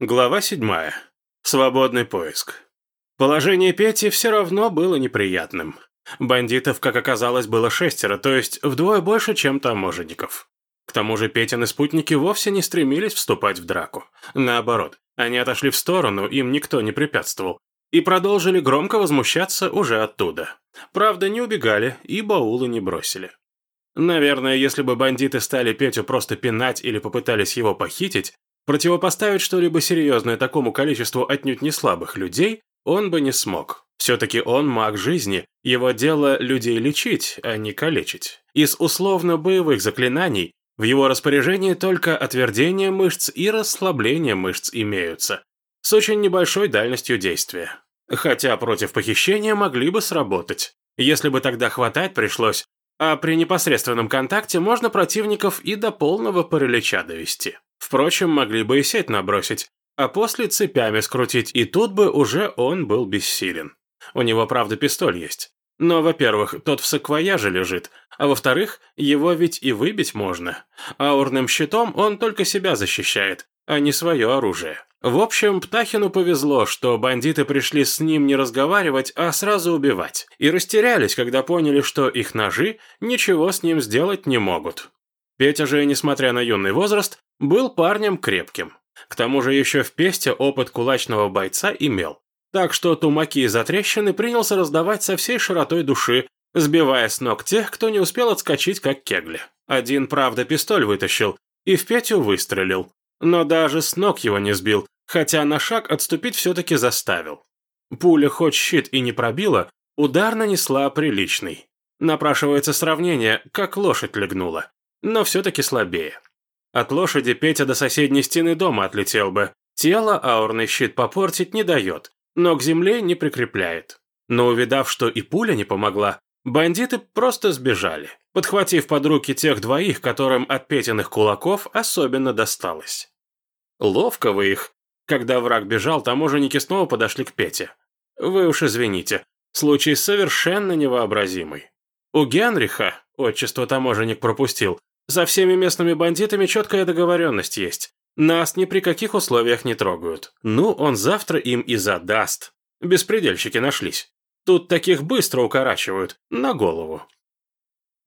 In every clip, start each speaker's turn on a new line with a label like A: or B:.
A: Глава 7. Свободный поиск. Положение Пети все равно было неприятным. Бандитов, как оказалось, было шестеро, то есть вдвое больше, чем таможенников. К тому же Петины спутники вовсе не стремились вступать в драку. Наоборот, они отошли в сторону, им никто не препятствовал, и продолжили громко возмущаться уже оттуда. Правда, не убегали и баулы не бросили. Наверное, если бы бандиты стали Петю просто пинать или попытались его похитить, Противопоставить что-либо серьезное такому количеству отнюдь не слабых людей он бы не смог. Все-таки он маг жизни, его дело людей лечить, а не калечить. Из условно-боевых заклинаний в его распоряжении только отвердение мышц и расслабление мышц имеются, с очень небольшой дальностью действия. Хотя против похищения могли бы сработать, если бы тогда хватать пришлось, а при непосредственном контакте можно противников и до полного паралича довести. Впрочем, могли бы и сеть набросить, а после цепями скрутить, и тут бы уже он был бессилен. У него, правда, пистоль есть. Но, во-первых, тот в саквояже лежит, а во-вторых, его ведь и выбить можно. Аурным щитом он только себя защищает, а не свое оружие. В общем, Птахину повезло, что бандиты пришли с ним не разговаривать, а сразу убивать. И растерялись, когда поняли, что их ножи ничего с ним сделать не могут. Петя же, несмотря на юный возраст, был парнем крепким. К тому же еще в песте опыт кулачного бойца имел. Так что тумаки и затрещины принялся раздавать со всей широтой души, сбивая с ног тех, кто не успел отскочить как кегли. Один, правда, пистоль вытащил и в Петю выстрелил. Но даже с ног его не сбил, хотя на шаг отступить все-таки заставил. Пуля хоть щит и не пробила, удар нанесла приличный. Напрашивается сравнение, как лошадь легнула но все-таки слабее. От лошади Петя до соседней стены дома отлетел бы. Тело аурный щит попортить не дает, но к земле не прикрепляет. Но увидав, что и пуля не помогла, бандиты просто сбежали, подхватив под руки тех двоих, которым от Петиных кулаков особенно досталось. Ловко вы их. Когда враг бежал, таможенники снова подошли к Пете. Вы уж извините, случай совершенно невообразимый. У Генриха, отчество таможенник пропустил, за всеми местными бандитами четкая договоренность есть. Нас ни при каких условиях не трогают. Ну, он завтра им и задаст. Беспредельщики нашлись. Тут таких быстро укорачивают. На голову.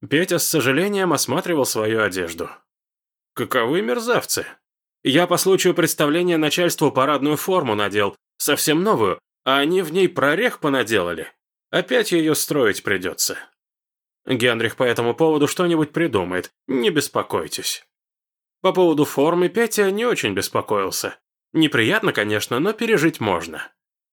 A: Петя с сожалением осматривал свою одежду. Каковы мерзавцы. Я по случаю представления начальству парадную форму надел, совсем новую, а они в ней прорех понаделали. Опять ее строить придется. Генрих по этому поводу что-нибудь придумает, не беспокойтесь. По поводу формы Петя не очень беспокоился. Неприятно, конечно, но пережить можно.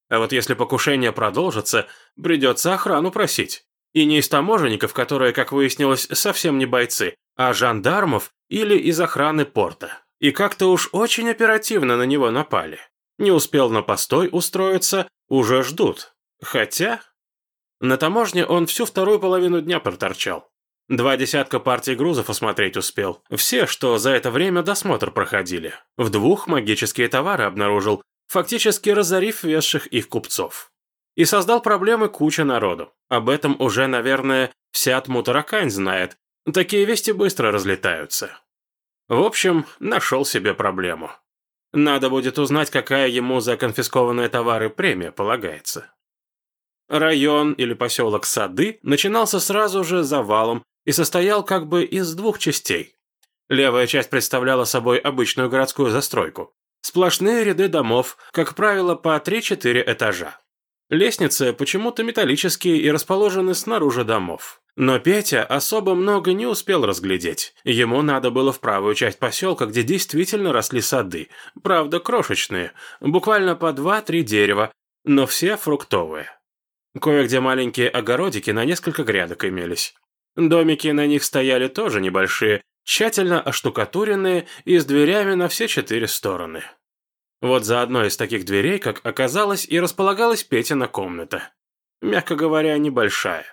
A: А вот если покушение продолжится, придется охрану просить. И не из таможенников, которые, как выяснилось, совсем не бойцы, а жандармов или из охраны порта. И как-то уж очень оперативно на него напали. Не успел на постой устроиться, уже ждут. Хотя, на таможне он всю вторую половину дня проторчал. Два десятка партий грузов осмотреть успел. Все, что за это время досмотр проходили. В двух магические товары обнаружил, фактически разорив весших их купцов. И создал проблемы куча народу. Об этом уже, наверное, вся Тмутаракань знает. Такие вести быстро разлетаются. В общем, нашел себе проблему. Надо будет узнать, какая ему за конфискованные товары премия полагается. Район или поселок Сады начинался сразу же завалом и состоял как бы из двух частей. Левая часть представляла собой обычную городскую застройку. Сплошные ряды домов, как правило, по 3-4 этажа. Лестницы почему-то металлические и расположены снаружи домов. Но Петя особо много не успел разглядеть. Ему надо было в правую часть поселка, где действительно росли сады. Правда, крошечные. Буквально по 2-3 дерева, но все фруктовые. Кое-где маленькие огородики на несколько грядок имелись. Домики на них стояли тоже небольшие, тщательно оштукатуренные и с дверями на все четыре стороны. Вот за одной из таких дверей, как оказалось, и располагалась Петина комната. Мягко говоря, небольшая.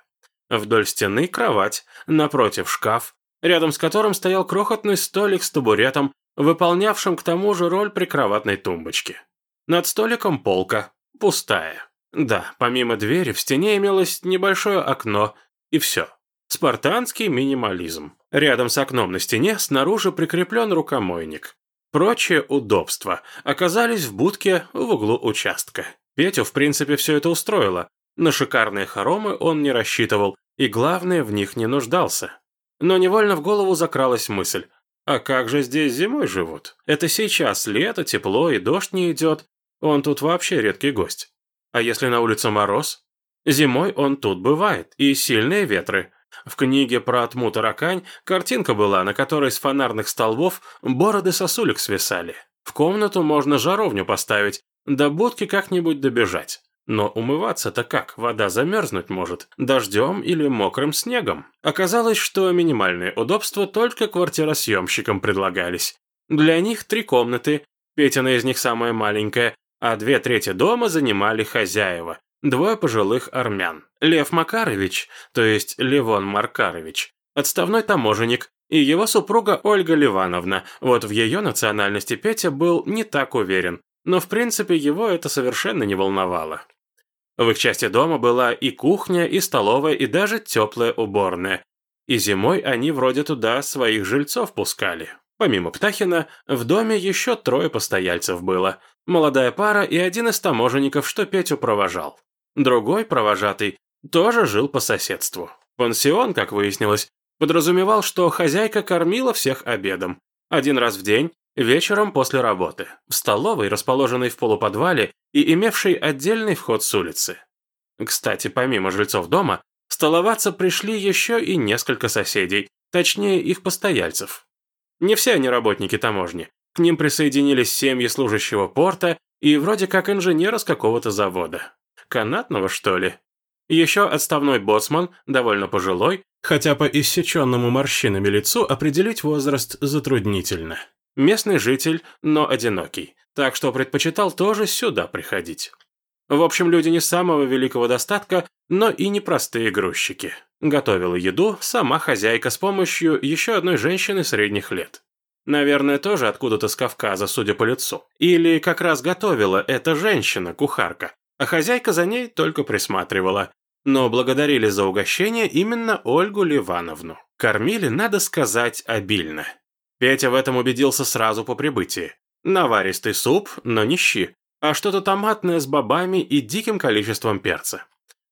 A: Вдоль стены кровать, напротив шкаф, рядом с которым стоял крохотный столик с табуретом, выполнявшим к тому же роль прикроватной тумбочки. Над столиком полка, пустая. Да, помимо двери в стене имелось небольшое окно, и все. Спартанский минимализм. Рядом с окном на стене снаружи прикреплен рукомойник. Прочие удобства оказались в будке в углу участка. Петю, в принципе, все это устроило. На шикарные хоромы он не рассчитывал, и главное, в них не нуждался. Но невольно в голову закралась мысль. А как же здесь зимой живут? Это сейчас лето, тепло и дождь не идет. Он тут вообще редкий гость. А если на улице мороз? Зимой он тут бывает, и сильные ветры. В книге про Атму Таракань картинка была, на которой с фонарных столбов бороды сосулек свисали. В комнату можно жаровню поставить, до будки как-нибудь добежать. Но умываться-то как? Вода замерзнуть может. Дождем или мокрым снегом. Оказалось, что минимальные удобства только квартиросъемщикам предлагались. Для них три комнаты, Петина из них самая маленькая, а две трети дома занимали хозяева. Двое пожилых армян. Лев Макарович, то есть Левон Маркарович, отставной таможенник, и его супруга Ольга Ливановна. Вот в ее национальности Петя был не так уверен, но в принципе его это совершенно не волновало. В их части дома была и кухня, и столовая, и даже теплая уборная. И зимой они вроде туда своих жильцов пускали. Помимо Птахина, в доме еще трое постояльцев было. Молодая пара и один из таможенников, что Петю провожал. Другой, провожатый, тоже жил по соседству. Пансион, как выяснилось, подразумевал, что хозяйка кормила всех обедом. Один раз в день, вечером после работы. В столовой, расположенной в полуподвале и имевшей отдельный вход с улицы. Кстати, помимо жильцов дома, столоваться пришли еще и несколько соседей, точнее их постояльцев. Не все они работники таможни. К ним присоединились семьи служащего порта и вроде как инженера с какого-то завода. Канатного, что ли? Еще отставной боцман, довольно пожилой, хотя по иссеченному морщинами лицу определить возраст затруднительно. Местный житель, но одинокий, так что предпочитал тоже сюда приходить. В общем, люди не самого великого достатка, но и непростые грузчики. Готовила еду сама хозяйка с помощью еще одной женщины средних лет. Наверное, тоже откуда-то с Кавказа, судя по лицу. Или как раз готовила эта женщина, кухарка, а хозяйка за ней только присматривала. Но благодарили за угощение именно Ольгу Ливановну. Кормили, надо сказать, обильно. Петя в этом убедился сразу по прибытии. Наваристый суп, но не щи, а что-то томатное с бобами и диким количеством перца.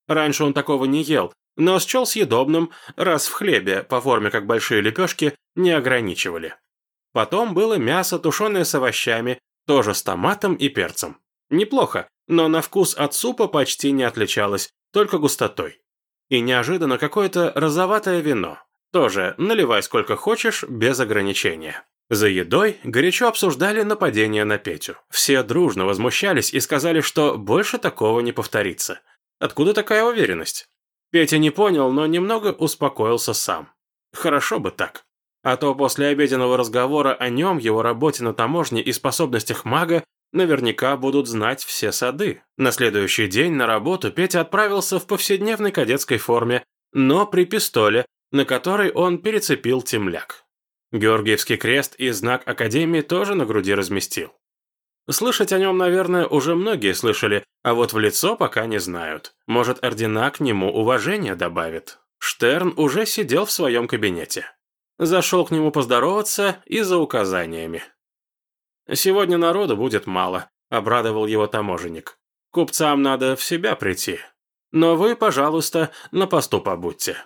A: Раньше он такого не ел, но счел съедобным, раз в хлебе, по форме как большие лепешки, не ограничивали. Потом было мясо, тушеное с овощами, тоже с томатом и перцем. Неплохо, но на вкус от супа почти не отличалось, только густотой. И неожиданно какое-то розоватое вино. Тоже наливай сколько хочешь, без ограничения. За едой горячо обсуждали нападение на Петю. Все дружно возмущались и сказали, что больше такого не повторится. Откуда такая уверенность? Петя не понял, но немного успокоился сам. Хорошо бы так. А то после обеденного разговора о нем, его работе на таможне и способностях мага наверняка будут знать все сады. На следующий день на работу Петя отправился в повседневной кадетской форме, но при пистоле, на который он перецепил темляк. Георгиевский крест и знак Академии тоже на груди разместил. Слышать о нем, наверное, уже многие слышали, а вот в лицо пока не знают. Может, ордена к нему уважение добавит. Штерн уже сидел в своем кабинете. Зашел к нему поздороваться и за указаниями. «Сегодня народу будет мало», – обрадовал его таможенник. «Купцам надо в себя прийти. Но вы, пожалуйста, на посту побудьте.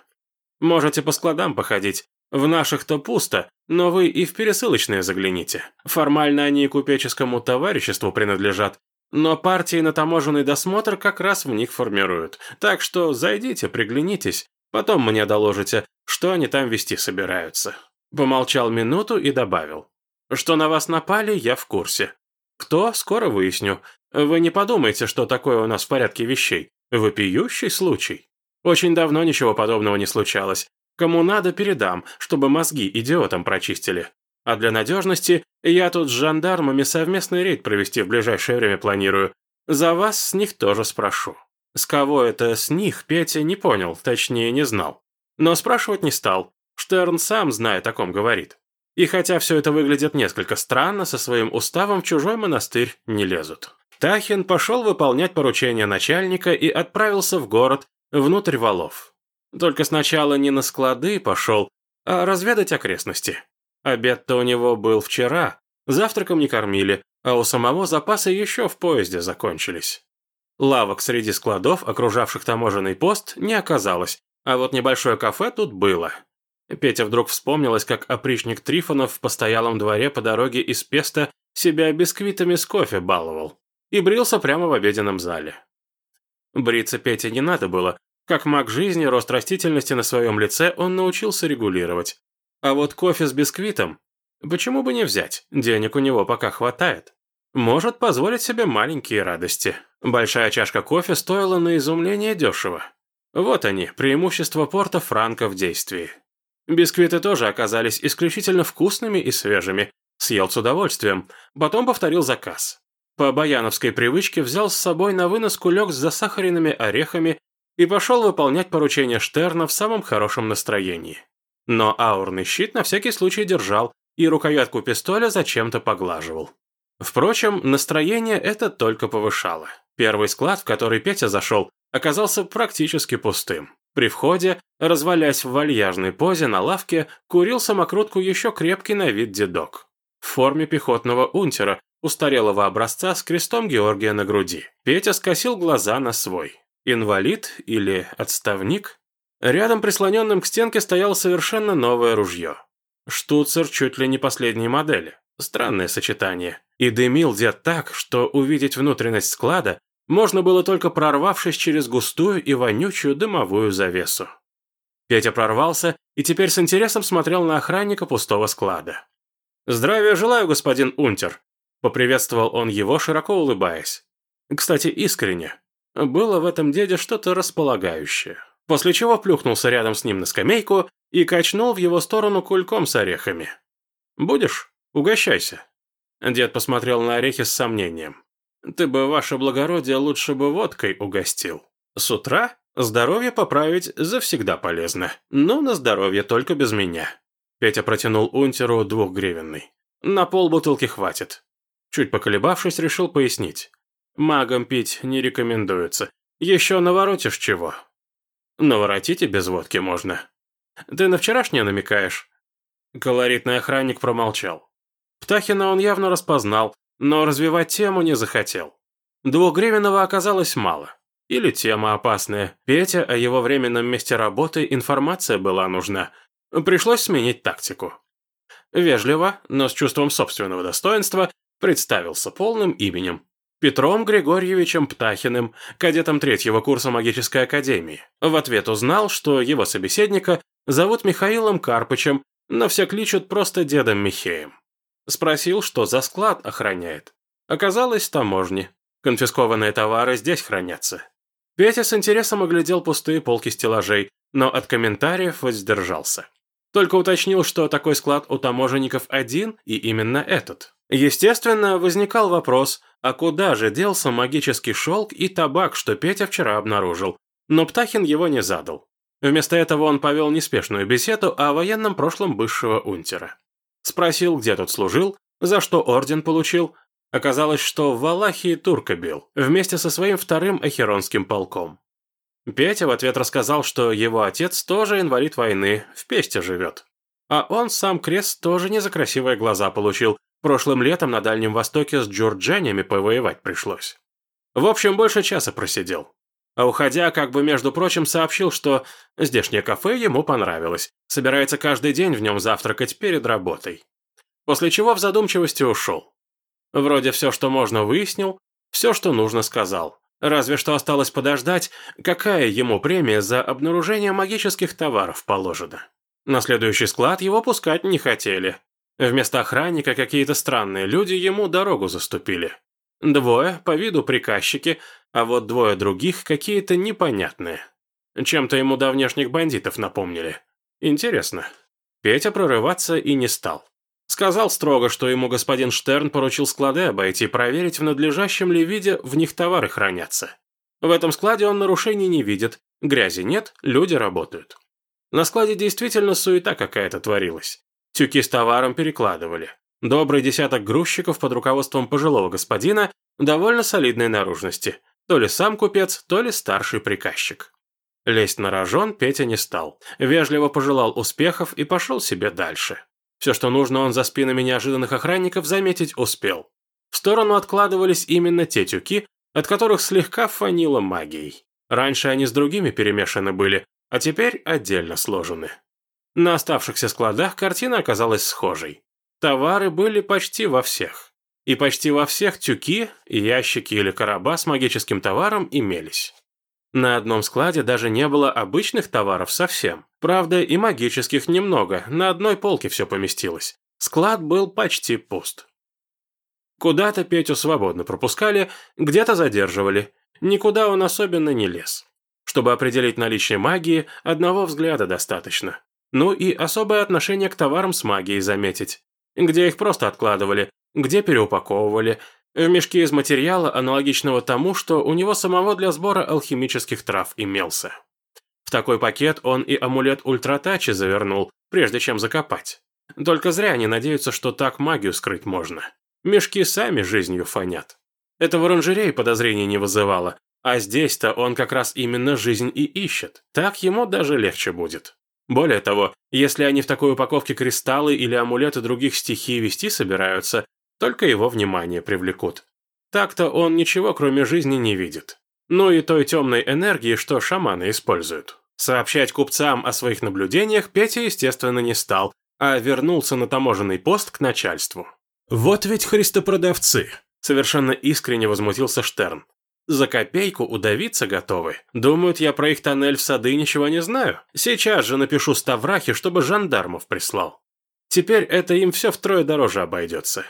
A: Можете по складам походить. В наших-то пусто, но вы и в пересылочные загляните. Формально они купеческому товариществу принадлежат, но партии на таможенный досмотр как раз в них формируют. Так что зайдите, приглянитесь, потом мне доложите, что они там вести собираются». Помолчал минуту и добавил. «Что на вас напали, я в курсе. Кто, скоро выясню. Вы не подумайте, что такое у нас в порядке вещей. Вопиющий случай. Очень давно ничего подобного не случалось. Кому надо, передам, чтобы мозги идиотам прочистили. А для надежности я тут с жандармами совместный рейд провести в ближайшее время планирую. За вас с них тоже спрошу». С кого это с них, Петя не понял, точнее не знал. Но спрашивать не стал. Штерн сам знает, о ком говорит. И хотя все это выглядит несколько странно, со своим уставом в чужой монастырь не лезут. Тахин пошел выполнять поручение начальника и отправился в город, внутрь валов. Только сначала не на склады пошел, а разведать окрестности. Обед-то у него был вчера. Завтраком не кормили, а у самого запасы еще в поезде закончились. Лавок среди складов, окружавших таможенный пост, не оказалось, а вот небольшое кафе тут было. Петя вдруг вспомнилось, как опричник Трифонов в постоялом дворе по дороге из Песта себя бисквитами с кофе баловал. И брился прямо в обеденном зале. Бриться Пете не надо было. Как маг жизни, рост растительности на своем лице он научился регулировать. А вот кофе с бисквитом, почему бы не взять, денег у него пока хватает. Может позволить себе маленькие радости. Большая чашка кофе стоила на изумление дешево. Вот они, преимущества порта Франка в действии. Бисквиты тоже оказались исключительно вкусными и свежими. Съел с удовольствием. Потом повторил заказ. По баяновской привычке взял с собой на вынос кулек с засахаренными орехами и пошел выполнять поручение Штерна в самом хорошем настроении. Но аурный щит на всякий случай держал и рукоятку пистоля зачем-то поглаживал. Впрочем, настроение это только повышало. Первый склад, в который Петя зашел, оказался практически пустым. При входе, развалясь в вальяжной позе на лавке, курил самокрутку еще крепкий на вид дедок. В форме пехотного унтера, устарелого образца с крестом Георгия на груди. Петя скосил глаза на свой. Инвалид или отставник? Рядом, прислоненным к стенке, стояло совершенно новое ружье. Штуцер чуть ли не последней модели. Странное сочетание. И дымил дед так, что увидеть внутренность склада можно было только прорвавшись через густую и вонючую дымовую завесу. Петя прорвался и теперь с интересом смотрел на охранника пустого склада. «Здравия желаю, господин Унтер», — поприветствовал он его, широко улыбаясь. Кстати, искренне. Было в этом деде что-то располагающее. После чего плюхнулся рядом с ним на скамейку и качнул в его сторону кульком с орехами. «Будешь? Угощайся». Дед посмотрел на орехи с сомнением. Ты бы, ваше благородие, лучше бы водкой угостил. С утра здоровье поправить завсегда полезно. Но на здоровье только без меня. Петя протянул унтеру двухгривенный. На пол бутылки хватит. Чуть поколебавшись, решил пояснить. Магам пить не рекомендуется. Еще наворотишь чего. Наворотить и без водки можно. Ты на вчерашнее намекаешь? Колоритный охранник промолчал. Птахина он явно распознал, но развивать тему не захотел. Двухгривенного оказалось мало. Или тема опасная. Петя о его временном месте работы информация была нужна. Пришлось сменить тактику. Вежливо, но с чувством собственного достоинства, представился полным именем. Петром Григорьевичем Птахиным, кадетом третьего курса магической академии. В ответ узнал, что его собеседника зовут Михаилом Карпычем, но все кличут просто дедом Михеем. Спросил, что за склад охраняет. Оказалось, таможни. Конфискованные товары здесь хранятся. Петя с интересом оглядел пустые полки стеллажей, но от комментариев воздержался. Только уточнил, что такой склад у таможенников один, и именно этот. Естественно, возникал вопрос, а куда же делся магический шелк и табак, что Петя вчера обнаружил? Но Птахин его не задал. Вместо этого он повел неспешную беседу о военном прошлом бывшего унтера. Спросил, где тут служил, за что орден получил. Оказалось, что в Валахии турка бил, вместе со своим вторым ахеронским полком. Петя в ответ рассказал, что его отец тоже инвалид войны, в Песте живет. А он сам крест тоже не за красивые глаза получил. Прошлым летом на Дальнем Востоке с джурджанями повоевать пришлось. В общем, больше часа просидел. А уходя, как бы между прочим, сообщил, что здешнее кафе ему понравилось. Собирается каждый день в нем завтракать перед работой. После чего в задумчивости ушел. Вроде все, что можно, выяснил, все, что нужно, сказал. Разве что осталось подождать, какая ему премия за обнаружение магических товаров положена. На следующий склад его пускать не хотели. Вместо охранника какие-то странные люди ему дорогу заступили. Двое, по виду приказчики, а вот двое других какие-то непонятные. Чем-то ему давнешних бандитов напомнили. Интересно. Петя прорываться и не стал. Сказал строго, что ему господин Штерн поручил склады обойти проверить, в надлежащем ли виде в них товары хранятся. В этом складе он нарушений не видит, грязи нет, люди работают. На складе действительно суета какая-то творилась. Тюки с товаром перекладывали. Добрый десяток грузчиков под руководством пожилого господина довольно солидной наружности. То ли сам купец, то ли старший приказчик. Лезть на рожон Петя не стал. Вежливо пожелал успехов и пошел себе дальше. Все, что нужно, он за спинами неожиданных охранников заметить успел. В сторону откладывались именно те тюки, от которых слегка фанило магией. Раньше они с другими перемешаны были, а теперь отдельно сложены. На оставшихся складах картина оказалась схожей. Товары были почти во всех. И почти во всех тюки, ящики или короба с магическим товаром имелись. На одном складе даже не было обычных товаров совсем. Правда, и магических немного, на одной полке все поместилось. Склад был почти пуст. Куда-то Петю свободно пропускали, где-то задерживали. Никуда он особенно не лез. Чтобы определить наличие магии, одного взгляда достаточно. Ну и особое отношение к товарам с магией заметить. Где их просто откладывали, где переупаковывали, в мешке из материала, аналогичного тому, что у него самого для сбора алхимических трав имелся. В такой пакет он и амулет ультратачи завернул, прежде чем закопать. Только зря они надеются, что так магию скрыть можно. Мешки сами жизнью фонят. Это в оранжерее подозрений не вызывало, а здесь-то он как раз именно жизнь и ищет. Так ему даже легче будет. Более того, если они в такой упаковке кристаллы или амулеты других стихий вести собираются, только его внимание привлекут. Так-то он ничего кроме жизни не видит. Ну и той темной энергии, что шаманы используют. Сообщать купцам о своих наблюдениях Петя, естественно, не стал, а вернулся на таможенный пост к начальству. «Вот ведь христопродавцы!» – совершенно искренне возмутился Штерн. «За копейку удавиться готовы. Думают, я про их тоннель в сады ничего не знаю. Сейчас же напишу Ставрахе, чтобы жандармов прислал. Теперь это им все втрое дороже обойдется».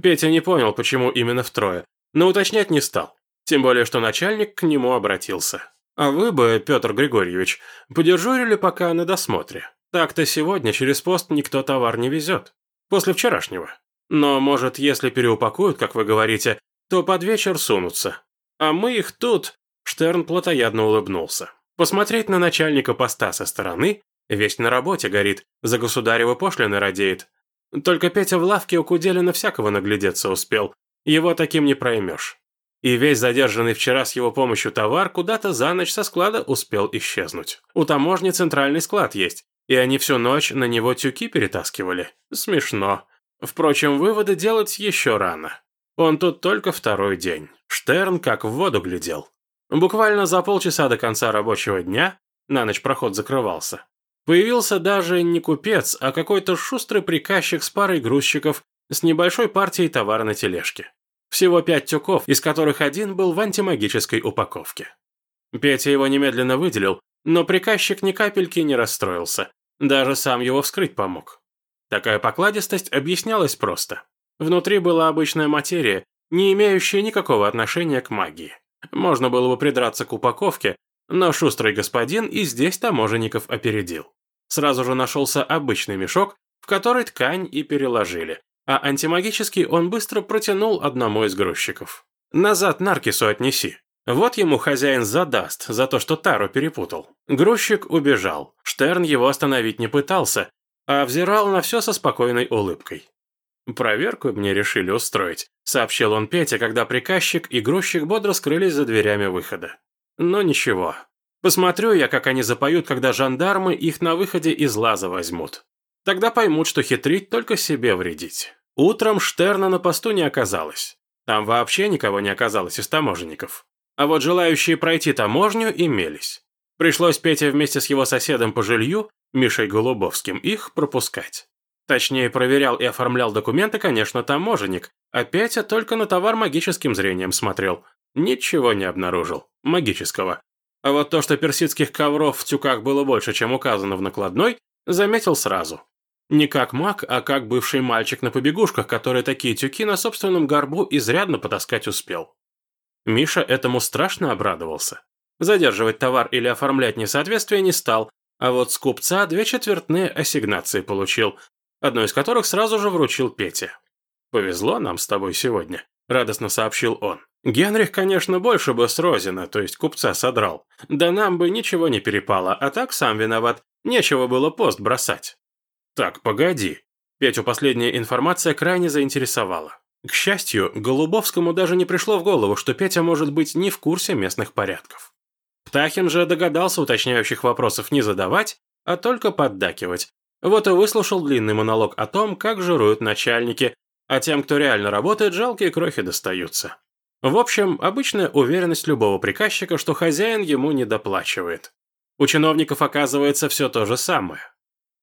A: Петя не понял, почему именно втрое, но уточнять не стал. Тем более, что начальник к нему обратился. «А вы бы, Петр Григорьевич, подежурили пока на досмотре. Так-то сегодня через пост никто товар не везет. После вчерашнего. Но, может, если переупакуют, как вы говорите, то под вечер сунутся. А мы их тут...» Штерн плотоядно улыбнулся. Посмотреть на начальника поста со стороны, весь на работе горит, за государева пошлины радеет. Только Петя в лавке у Куделина всякого наглядеться успел, его таким не проймешь. И весь задержанный вчера с его помощью товар куда-то за ночь со склада успел исчезнуть. У таможни центральный склад есть, и они всю ночь на него тюки перетаскивали. Смешно. Впрочем, выводы делать еще рано. Он тут только второй день. Штерн как в воду глядел. Буквально за полчаса до конца рабочего дня, на ночь проход закрывался, появился даже не купец, а какой-то шустрый приказчик с парой грузчиков с небольшой партией товара на тележке. Всего пять тюков, из которых один был в антимагической упаковке. Петя его немедленно выделил, но приказчик ни капельки не расстроился. Даже сам его вскрыть помог. Такая покладистость объяснялась просто. Внутри была обычная материя, не имеющая никакого отношения к магии. Можно было бы придраться к упаковке, но шустрый господин и здесь таможенников опередил. Сразу же нашелся обычный мешок, в который ткань и переложили, а антимагический он быстро протянул одному из грузчиков. «Назад Наркису отнеси». Вот ему хозяин задаст за то, что Тару перепутал. Грузчик убежал. Штерн его остановить не пытался, а взирал на все со спокойной улыбкой. «Проверку мне решили устроить», — сообщил он Пете, когда приказчик и грузчик бодро скрылись за дверями выхода. «Но ничего. Посмотрю я, как они запоют, когда жандармы их на выходе из лаза возьмут. Тогда поймут, что хитрить только себе вредить». Утром Штерна на посту не оказалось. Там вообще никого не оказалось из таможенников. А вот желающие пройти таможню имелись. Пришлось Пете вместе с его соседом по жилью Мишей Голубовским, их пропускать. Точнее, проверял и оформлял документы, конечно, таможенник, а Петя только на товар магическим зрением смотрел. Ничего не обнаружил. Магического. А вот то, что персидских ковров в тюках было больше, чем указано в накладной, заметил сразу. Не как маг, а как бывший мальчик на побегушках, который такие тюки на собственном горбу изрядно потаскать успел. Миша этому страшно обрадовался. Задерживать товар или оформлять несоответствие не стал, а вот с купца две четвертные ассигнации получил, одну из которых сразу же вручил Пете. «Повезло нам с тобой сегодня», – радостно сообщил он. «Генрих, конечно, больше бы с Розина, то есть купца, содрал. Да нам бы ничего не перепало, а так сам виноват. Нечего было пост бросать». «Так, погоди». Петю последняя информация крайне заинтересовала. К счастью, Голубовскому даже не пришло в голову, что Петя может быть не в курсе местных порядков. Птахин же догадался уточняющих вопросов не задавать, а только поддакивать. Вот и выслушал длинный монолог о том, как жируют начальники, а тем, кто реально работает, жалкие крохи достаются. В общем, обычная уверенность любого приказчика, что хозяин ему не доплачивает. У чиновников оказывается все то же самое.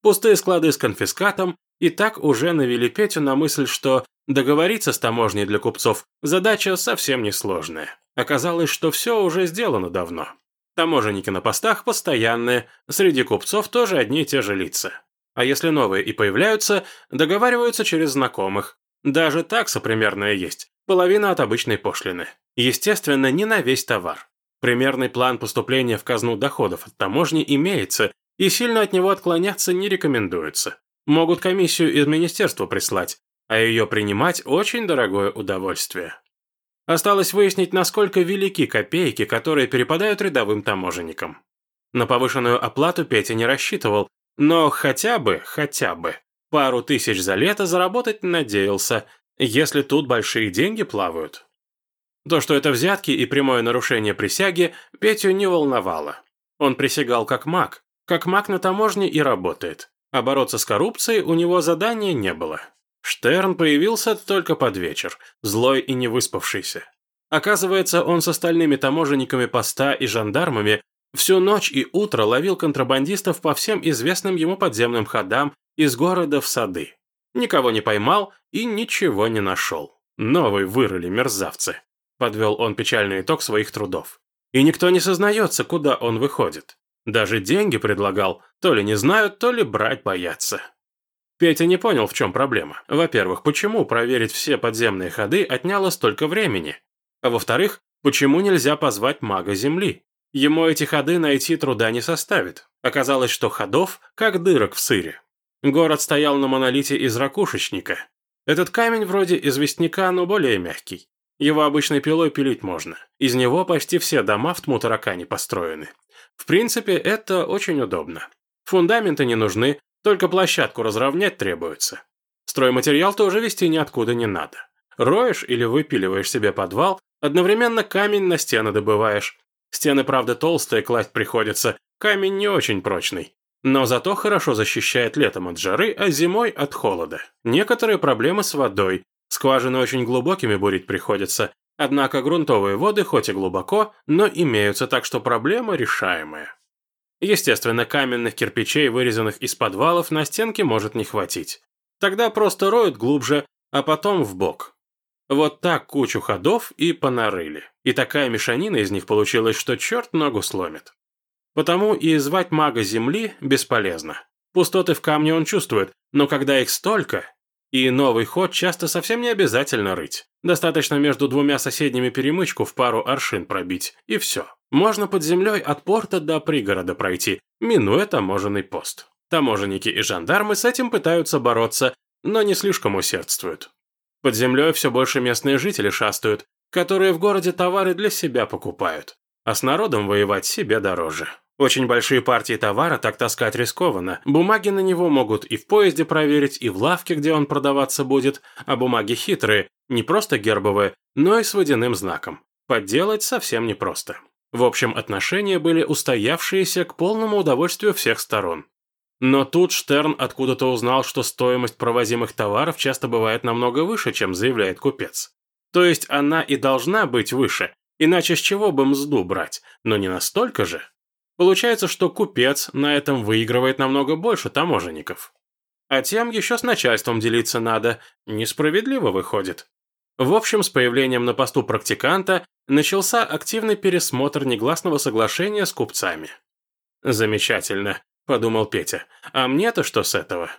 A: Пустые склады с конфискатом и так уже навели Петю на мысль, что договориться с таможней для купцов задача совсем несложная. Оказалось, что все уже сделано давно. Таможенники на постах постоянные, среди купцов тоже одни и те же лица. А если новые и появляются, договариваются через знакомых. Даже такса примерная есть, половина от обычной пошлины. Естественно, не на весь товар. Примерный план поступления в казну доходов от таможни имеется, и сильно от него отклоняться не рекомендуется. Могут комиссию из министерства прислать, а ее принимать очень дорогое удовольствие. Осталось выяснить, насколько велики копейки, которые перепадают рядовым таможенникам. На повышенную оплату Петя не рассчитывал, но хотя бы, хотя бы, пару тысяч за лето заработать надеялся, если тут большие деньги плавают. То, что это взятки и прямое нарушение присяги, Петю не волновало. Он присягал как маг, как маг на таможне и работает. А бороться с коррупцией у него задания не было. Штерн появился только под вечер, злой и невыспавшийся. Оказывается, он с остальными таможенниками поста и жандармами всю ночь и утро ловил контрабандистов по всем известным ему подземным ходам из города в сады. Никого не поймал и ничего не нашел. Новый вырыли мерзавцы. Подвел он печальный итог своих трудов. И никто не сознается, куда он выходит. Даже деньги предлагал, то ли не знают, то ли брать боятся. Петя не понял, в чем проблема. Во-первых, почему проверить все подземные ходы отняло столько времени? А во-вторых, почему нельзя позвать мага Земли? Ему эти ходы найти труда не составит. Оказалось, что ходов, как дырок в сыре. Город стоял на монолите из ракушечника. Этот камень вроде известняка, но более мягкий. Его обычной пилой пилить можно. Из него почти все дома в Тмутаракане построены. В принципе, это очень удобно. Фундаменты не нужны, только площадку разровнять требуется. Стройматериал тоже вести ниоткуда не надо. Роешь или выпиливаешь себе подвал, одновременно камень на стены добываешь. Стены, правда, толстые класть приходится, камень не очень прочный. Но зато хорошо защищает летом от жары, а зимой от холода. Некоторые проблемы с водой. Скважины очень глубокими бурить приходится, Однако грунтовые воды хоть и глубоко, но имеются, так что проблема решаемая. Естественно, каменных кирпичей, вырезанных из подвалов, на стенке может не хватить. Тогда просто роют глубже, а потом в бок. Вот так кучу ходов и понарыли. И такая мешанина из них получилась, что черт ногу сломит. Потому и звать мага земли бесполезно. Пустоты в камне он чувствует, но когда их столько, и новый ход часто совсем не обязательно рыть. Достаточно между двумя соседними перемычку в пару аршин пробить, и все. Можно под землей от порта до пригорода пройти, минуя таможенный пост. Таможенники и жандармы с этим пытаются бороться, но не слишком усердствуют. Под землей все больше местные жители шастают, которые в городе товары для себя покупают, а с народом воевать себе дороже. Очень большие партии товара так таскать рискованно. Бумаги на него могут и в поезде проверить, и в лавке, где он продаваться будет, а бумаги хитрые, не просто гербовые, но и с водяным знаком. Подделать совсем непросто. В общем, отношения были устоявшиеся к полному удовольствию всех сторон. Но тут Штерн откуда-то узнал, что стоимость провозимых товаров часто бывает намного выше, чем заявляет купец. То есть она и должна быть выше, иначе с чего бы мзду брать, но не настолько же. Получается, что купец на этом выигрывает намного больше таможенников. А тем еще с начальством делиться надо. Несправедливо выходит. В общем, с появлением на посту практиканта начался активный пересмотр негласного соглашения с купцами. «Замечательно», – подумал Петя. «А мне-то что с этого?»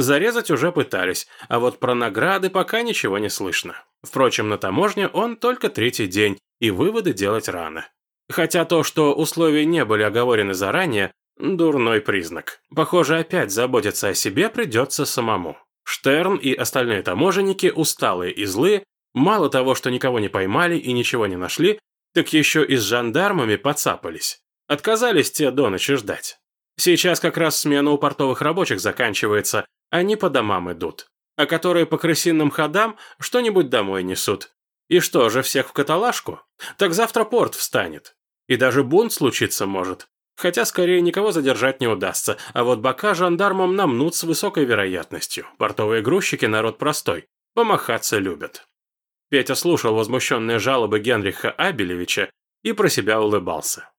A: Зарезать уже пытались, а вот про награды пока ничего не слышно. Впрочем, на таможне он только третий день, и выводы делать рано. Хотя то, что условия не были оговорены заранее, дурной признак. Похоже, опять заботиться о себе придется самому. Штерн и остальные таможенники, усталые и злые, мало того, что никого не поймали и ничего не нашли, так еще и с жандармами подцапались. Отказались те до ночи ждать. Сейчас как раз смена у портовых рабочих заканчивается, они по домам идут. А которые по крысиным ходам что-нибудь домой несут. И что же, всех в каталажку? Так завтра порт встанет. И даже бунт случиться может. Хотя скорее никого задержать не удастся, а вот бока жандармам намнут с высокой вероятностью. Портовые грузчики народ простой, помахаться любят. Петя слушал возмущенные жалобы Генриха Абелевича и про себя улыбался.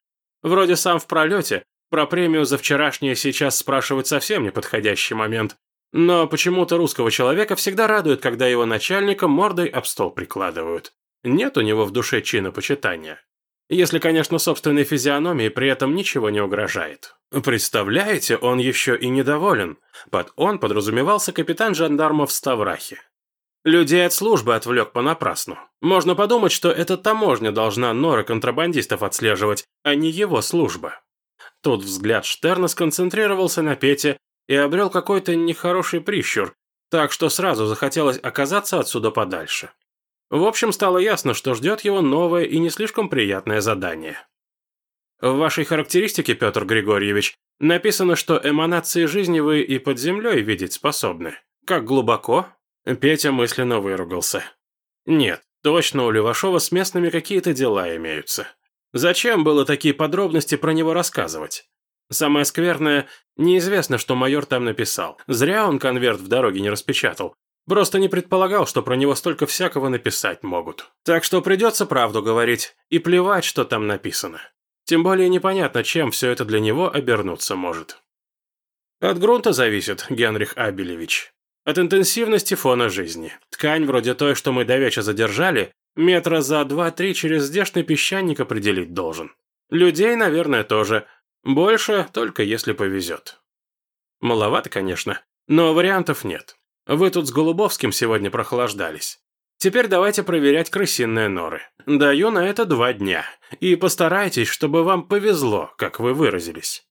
A: Вроде сам в пролете, про премию за вчерашнее сейчас спрашивать совсем неподходящий момент, но почему-то русского человека всегда радует, когда его начальника мордой об стол прикладывают. Нет у него в душе чина почитания. Если, конечно, собственной физиономии при этом ничего не угрожает. Представляете, он еще и недоволен. Под «он» подразумевался капитан жандармов Ставрахи. Людей от службы отвлек понапрасну. Можно подумать, что эта таможня должна норы контрабандистов отслеживать, а не его служба. Тут взгляд Штерна сконцентрировался на Пете и обрел какой-то нехороший прищур, так что сразу захотелось оказаться отсюда подальше. В общем, стало ясно, что ждет его новое и не слишком приятное задание. В вашей характеристике, Петр Григорьевич, написано, что эманации жизни вы и под землей видеть способны. Как глубоко? Петя мысленно выругался. Нет, точно у Левашова с местными какие-то дела имеются. Зачем было такие подробности про него рассказывать? Самое скверное, неизвестно, что майор там написал. Зря он конверт в дороге не распечатал. Просто не предполагал, что про него столько всякого написать могут. Так что придется правду говорить, и плевать, что там написано. Тем более непонятно, чем все это для него обернуться может. От грунта зависит, Генрих Абелевич. От интенсивности фона жизни. Ткань вроде той, что мы давеча задержали, метра за два-три через здешний песчаник определить должен. Людей, наверное, тоже. Больше, только если повезет. Маловато, конечно, но вариантов нет. Вы тут с Голубовским сегодня прохлаждались. Теперь давайте проверять крысиные норы. Даю на это два дня. И постарайтесь, чтобы вам повезло, как вы выразились».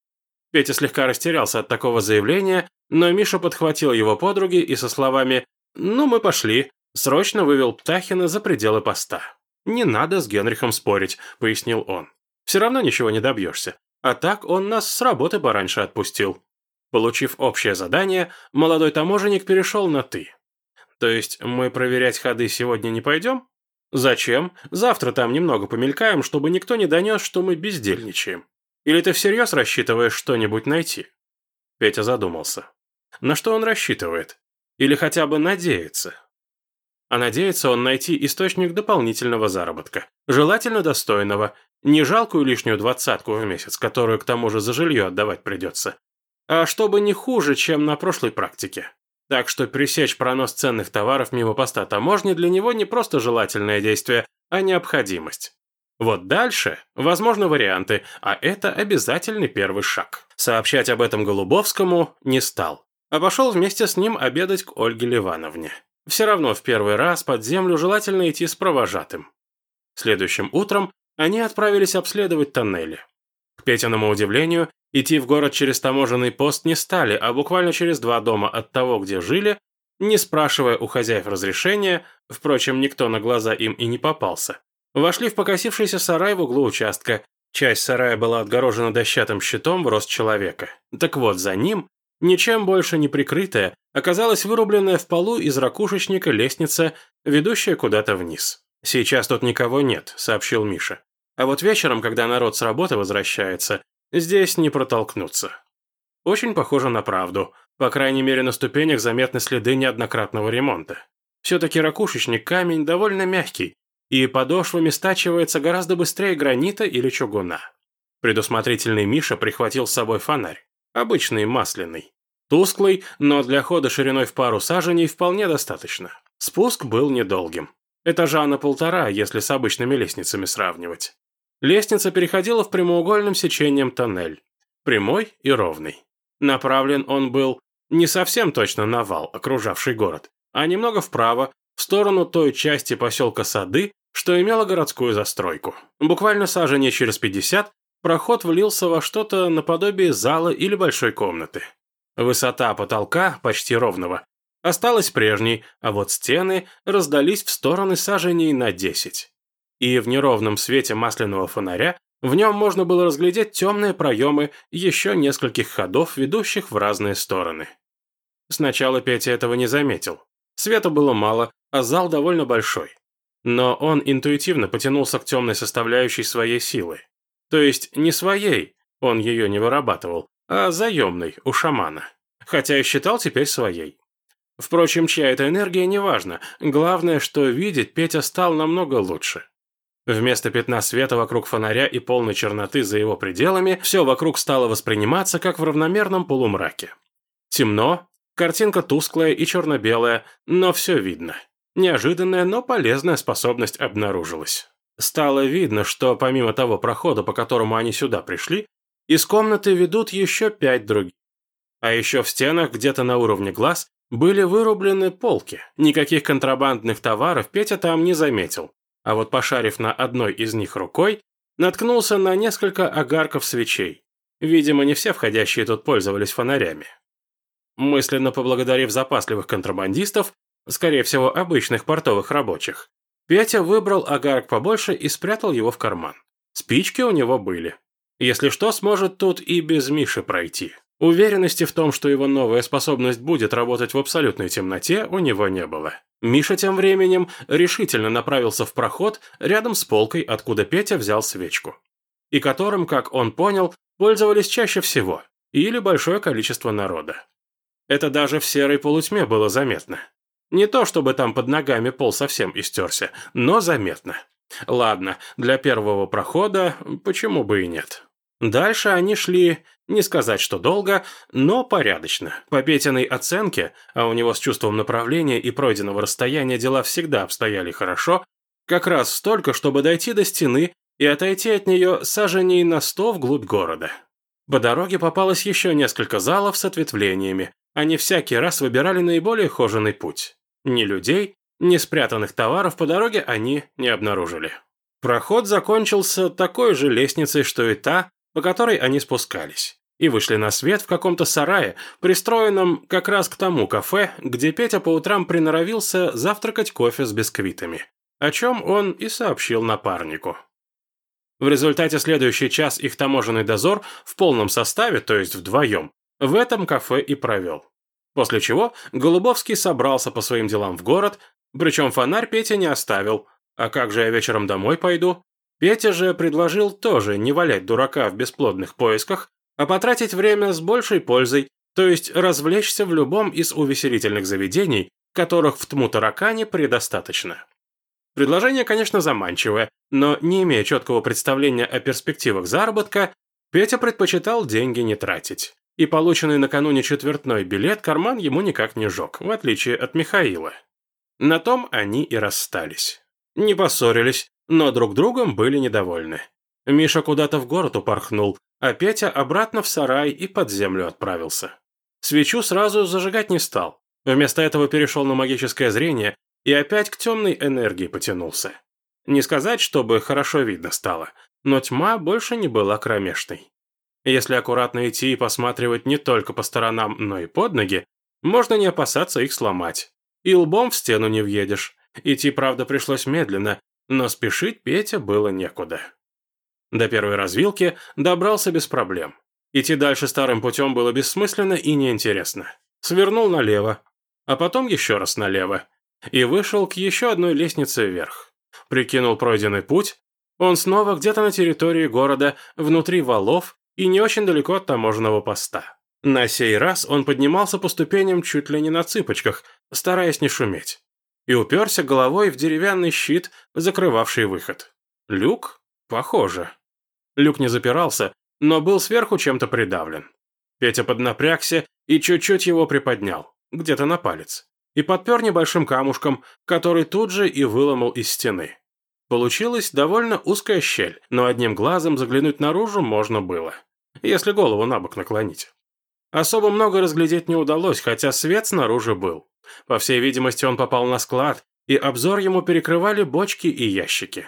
A: Петя слегка растерялся от такого заявления, но Миша подхватил его подруги и со словами «Ну, мы пошли», срочно вывел Птахина за пределы поста. «Не надо с Генрихом спорить», — пояснил он. «Все равно ничего не добьешься. А так он нас с работы пораньше отпустил. Получив общее задание, молодой таможенник перешел на «ты». То есть мы проверять ходы сегодня не пойдем? Зачем? Завтра там немного помелькаем, чтобы никто не донес, что мы бездельничаем. Или ты всерьез рассчитываешь что-нибудь найти? Петя задумался. На что он рассчитывает? Или хотя бы надеется? А надеется он найти источник дополнительного заработка. Желательно достойного. Не жалкую лишнюю двадцатку в месяц, которую к тому же за жилье отдавать придется а чтобы не хуже, чем на прошлой практике. Так что пресечь пронос ценных товаров мимо поста таможни для него не просто желательное действие, а необходимость. Вот дальше, возможно, варианты, а это обязательный первый шаг. Сообщать об этом Голубовскому не стал, а пошел вместе с ним обедать к Ольге Ливановне. Все равно в первый раз под землю желательно идти с провожатым. Следующим утром они отправились обследовать тоннели. К Петиному удивлению, Идти в город через таможенный пост не стали, а буквально через два дома от того, где жили, не спрашивая у хозяев разрешения, впрочем, никто на глаза им и не попался. Вошли в покосившийся сарай в углу участка. Часть сарая была отгорожена дощатым щитом в рост человека. Так вот, за ним, ничем больше не прикрытая, оказалась вырубленная в полу из ракушечника лестница, ведущая куда-то вниз. «Сейчас тут никого нет», — сообщил Миша. «А вот вечером, когда народ с работы возвращается, Здесь не протолкнуться. Очень похоже на правду. По крайней мере, на ступенях заметны следы неоднократного ремонта. Все-таки ракушечник камень довольно мягкий, и подошвами стачивается гораздо быстрее гранита или чугуна. Предусмотрительный Миша прихватил с собой фонарь. Обычный масляный. Тусклый, но для хода шириной в пару саженей вполне достаточно. Спуск был недолгим. Этажа на полтора, если с обычными лестницами сравнивать. Лестница переходила в прямоугольным сечением тоннель. Прямой и ровный. Направлен он был не совсем точно на вал, окружавший город, а немного вправо, в сторону той части поселка Сады, что имела городскую застройку. Буквально саженей через 50 проход влился во что-то наподобие зала или большой комнаты. Высота потолка, почти ровного, осталась прежней, а вот стены раздались в стороны саженей на 10 и в неровном свете масляного фонаря в нем можно было разглядеть темные проемы еще нескольких ходов, ведущих в разные стороны. Сначала Петя этого не заметил. Света было мало, а зал довольно большой. Но он интуитивно потянулся к темной составляющей своей силы. То есть не своей, Он ее не вырабатывал, а заемной, у шамана. Хотя и считал теперь своей. Впрочем, чья это энергия, неважно. Главное, что видеть Петя стал намного лучше. Вместо пятна света вокруг фонаря и полной черноты за его пределами, все вокруг стало восприниматься, как в равномерном полумраке. Темно, картинка тусклая и черно-белая, но все видно. Неожиданная, но полезная способность обнаружилась. Стало видно, что помимо того прохода, по которому они сюда пришли, из комнаты ведут еще пять других. А еще в стенах, где-то на уровне глаз, были вырублены полки. Никаких контрабандных товаров Петя там не заметил. А вот пошарив на одной из них рукой, наткнулся на несколько огарков свечей. Видимо, не все входящие тут пользовались фонарями. Мысленно поблагодарив запасливых контрабандистов, скорее всего, обычных портовых рабочих, Петя выбрал агарок побольше и спрятал его в карман. Спички у него были. Если что, сможет тут и без Миши пройти. Уверенности в том, что его новая способность будет работать в абсолютной темноте, у него не было. Миша тем временем решительно направился в проход рядом с полкой, откуда Петя взял свечку. И которым, как он понял, пользовались чаще всего, или большое количество народа. Это даже в серой полутьме было заметно. Не то, чтобы там под ногами пол совсем истерся, но заметно. Ладно, для первого прохода почему бы и нет. Дальше они шли, не сказать, что долго, но порядочно. По Петиной оценке, а у него с чувством направления и пройденного расстояния дела всегда обстояли хорошо, как раз столько, чтобы дойти до стены и отойти от нее саженей на сто вглубь города. По дороге попалось еще несколько залов с ответвлениями. Они всякий раз выбирали наиболее хоженый путь. Ни людей, ни спрятанных товаров по дороге они не обнаружили. Проход закончился такой же лестницей, что и та, по которой они спускались, и вышли на свет в каком-то сарае, пристроенном как раз к тому кафе, где Петя по утрам приноровился завтракать кофе с бисквитами, о чем он и сообщил напарнику. В результате следующий час их таможенный дозор в полном составе, то есть вдвоем, в этом кафе и провел. После чего Голубовский собрался по своим делам в город, причем фонарь Петя не оставил, а как же я вечером домой пойду? Петя же предложил тоже не валять дурака в бесплодных поисках, а потратить время с большей пользой, то есть развлечься в любом из увеселительных заведений, которых в Тму-Таракане предостаточно. Предложение, конечно, заманчивое, но не имея четкого представления о перспективах заработка, Петя предпочитал деньги не тратить. И полученный накануне четвертной билет карман ему никак не жег, в отличие от Михаила. На том они и расстались. Не поссорились, но друг другом были недовольны. Миша куда-то в город упорхнул, а Петя обратно в сарай и под землю отправился. Свечу сразу зажигать не стал. Вместо этого перешел на магическое зрение и опять к темной энергии потянулся. Не сказать, чтобы хорошо видно стало, но тьма больше не была кромешной. Если аккуратно идти и посматривать не только по сторонам, но и под ноги, можно не опасаться их сломать. И лбом в стену не въедешь. Идти, правда, пришлось медленно, но спешить Петя было некуда. До первой развилки добрался без проблем. Идти дальше старым путем было бессмысленно и неинтересно. Свернул налево, а потом еще раз налево, и вышел к еще одной лестнице вверх. Прикинул пройденный путь, он снова где-то на территории города, внутри валов и не очень далеко от таможенного поста. На сей раз он поднимался по ступеням чуть ли не на цыпочках, стараясь не шуметь и уперся головой в деревянный щит, закрывавший выход. Люк? Похоже. Люк не запирался, но был сверху чем-то придавлен. Петя поднапрягся и чуть-чуть его приподнял, где-то на палец, и подпер небольшим камушком, который тут же и выломал из стены. Получилась довольно узкая щель, но одним глазом заглянуть наружу можно было, если голову на бок наклонить. Особо много разглядеть не удалось, хотя свет снаружи был. По всей видимости, он попал на склад, и обзор ему перекрывали бочки и ящики.